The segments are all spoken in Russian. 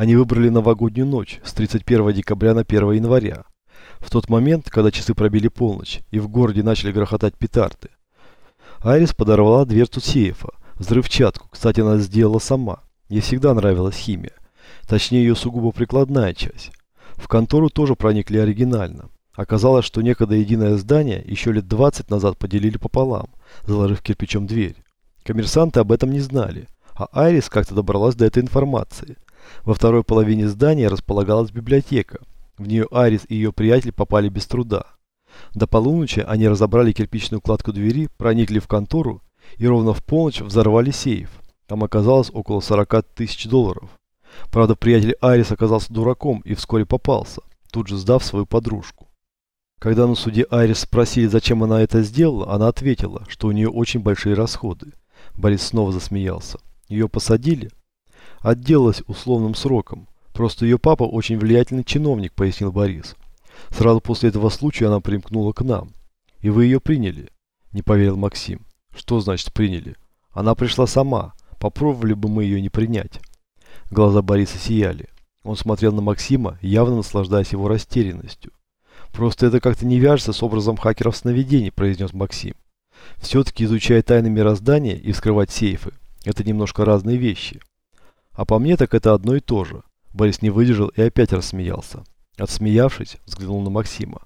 Они выбрали новогоднюю ночь с 31 декабря на 1 января. В тот момент, когда часы пробили полночь и в городе начали грохотать петарды. Айрис подорвала дверцу сейфа, взрывчатку, кстати, она сделала сама. Ей всегда нравилась химия. Точнее, ее сугубо прикладная часть. В контору тоже проникли оригинально. Оказалось, что некогда единое здание еще лет 20 назад поделили пополам, заложив кирпичом дверь. Коммерсанты об этом не знали, а Айрис как-то добралась до этой информации. Во второй половине здания располагалась библиотека. В нее Айрис и ее приятель попали без труда. До полуночи они разобрали кирпичную кладку двери, проникли в контору и ровно в полночь взорвали сейф. Там оказалось около 40 тысяч долларов. Правда, приятель Айрис оказался дураком и вскоре попался, тут же сдав свою подружку. Когда на суде Айрис спросили, зачем она это сделала, она ответила, что у нее очень большие расходы. Борис снова засмеялся. Ее посадили? Отделалась условным сроком. Просто ее папа очень влиятельный чиновник, пояснил Борис. Сразу после этого случая она примкнула к нам. И вы ее приняли? Не поверил Максим. Что значит приняли? Она пришла сама. Попробовали бы мы ее не принять. Глаза Бориса сияли. Он смотрел на Максима, явно наслаждаясь его растерянностью. «Просто это как-то не вяжется с образом хакеров сновидений», – произнес Максим. «Все-таки изучая тайны мироздания и вскрывать сейфы – это немножко разные вещи. А по мне так это одно и то же». Борис не выдержал и опять рассмеялся. Отсмеявшись, взглянул на Максима.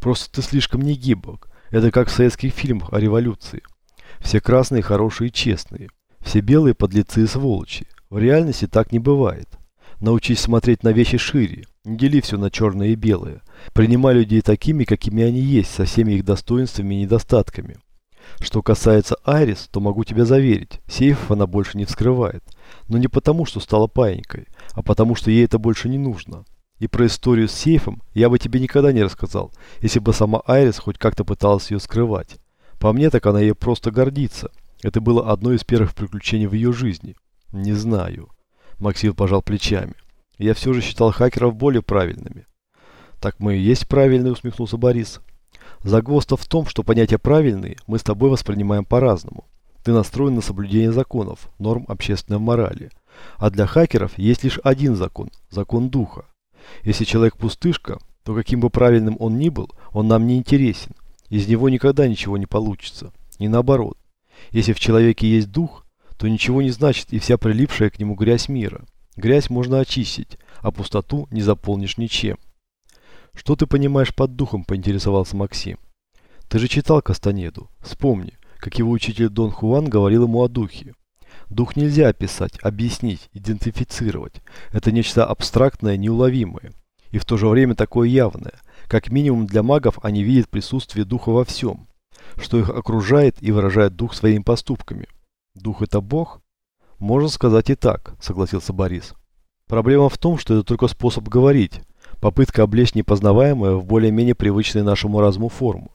«Просто ты слишком негибок. Это как в советских фильмах о революции. Все красные, хорошие и честные. Все белые подлецы и сволочи. В реальности так не бывает. Научись смотреть на вещи шире. Не дели все на черное и белое. Принимай людей такими, какими они есть, со всеми их достоинствами и недостатками. Что касается Айрис, то могу тебя заверить, сейфов она больше не вскрывает. Но не потому, что стала паинькой, а потому, что ей это больше не нужно. И про историю с сейфом я бы тебе никогда не рассказал, если бы сама Айрис хоть как-то пыталась ее скрывать. По мне, так она ей просто гордится. Это было одно из первых приключений в ее жизни. Не знаю. Максим пожал плечами. Я все же считал хакеров более правильными. Так мы и есть правильные, усмехнулся Борис. Загвоздка в том, что понятия правильные мы с тобой воспринимаем по-разному. Ты настроен на соблюдение законов, норм общественной морали. А для хакеров есть лишь один закон – закон духа. Если человек пустышка, то каким бы правильным он ни был, он нам не интересен. Из него никогда ничего не получится. И наоборот. Если в человеке есть дух, то ничего не значит и вся прилипшая к нему грязь мира. Грязь можно очистить, а пустоту не заполнишь ничем. Что ты понимаешь под духом, поинтересовался Максим. Ты же читал Кастанеду. Вспомни, как его учитель Дон Хуан говорил ему о духе. Дух нельзя описать, объяснить, идентифицировать. Это нечто абстрактное, неуловимое. И в то же время такое явное. Как минимум для магов они видят присутствие духа во всем, что их окружает и выражает дух своими поступками. Дух это Бог? Можно сказать и так, согласился Борис. Проблема в том, что это только способ говорить, попытка облечь непознаваемое в более-менее привычную нашему разуму форму.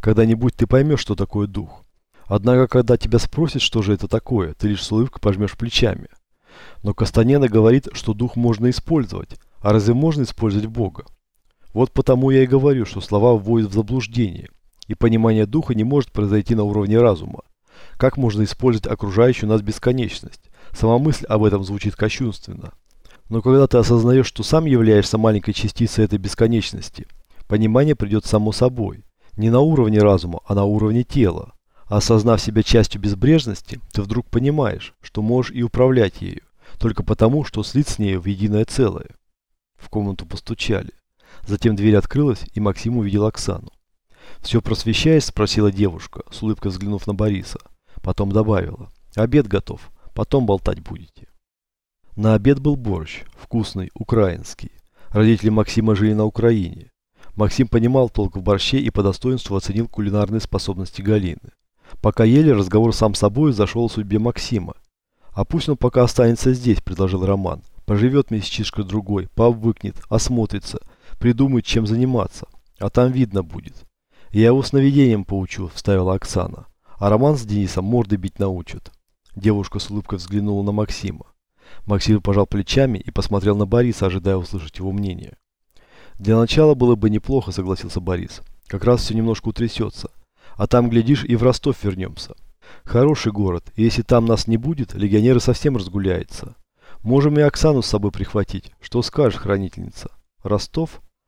Когда-нибудь ты поймешь, что такое дух. Однако, когда тебя спросят, что же это такое, ты лишь с улыбкой пожмешь плечами. Но Кастанена говорит, что дух можно использовать, а разве можно использовать Бога? Вот потому я и говорю, что слова вводят в заблуждение, и понимание духа не может произойти на уровне разума. Как можно использовать окружающую нас бесконечность? Сама мысль об этом звучит кощунственно. Но когда ты осознаешь, что сам являешься маленькой частицей этой бесконечности, понимание придет само собой. Не на уровне разума, а на уровне тела. Осознав себя частью безбрежности, ты вдруг понимаешь, что можешь и управлять ею, только потому, что слит с нею в единое целое. В комнату постучали. Затем дверь открылась, и Максим увидел Оксану. «Все просвещаясь?» – спросила девушка, с улыбкой взглянув на Бориса. Потом добавила. Обед готов. Потом болтать будете. На обед был борщ. Вкусный, украинский. Родители Максима жили на Украине. Максим понимал толк в борще и по достоинству оценил кулинарные способности Галины. Пока ели, разговор сам собой зашел о судьбе Максима. «А пусть он пока останется здесь», – предложил Роман. «Поживет месячишка другой, пообвыкнет, осмотрится, придумает, чем заниматься. А там видно будет». «Я его сновидением поучу», – вставила Оксана. А Роман с Денисом морды бить научат. Девушка с улыбкой взглянула на Максима. Максим пожал плечами и посмотрел на Бориса, ожидая услышать его мнение. «Для начала было бы неплохо», — согласился Борис. «Как раз все немножко утрясется. А там, глядишь, и в Ростов вернемся. Хороший город, и если там нас не будет, легионеры совсем разгуляются. Можем и Оксану с собой прихватить. Что скажешь, хранительница? Ростов?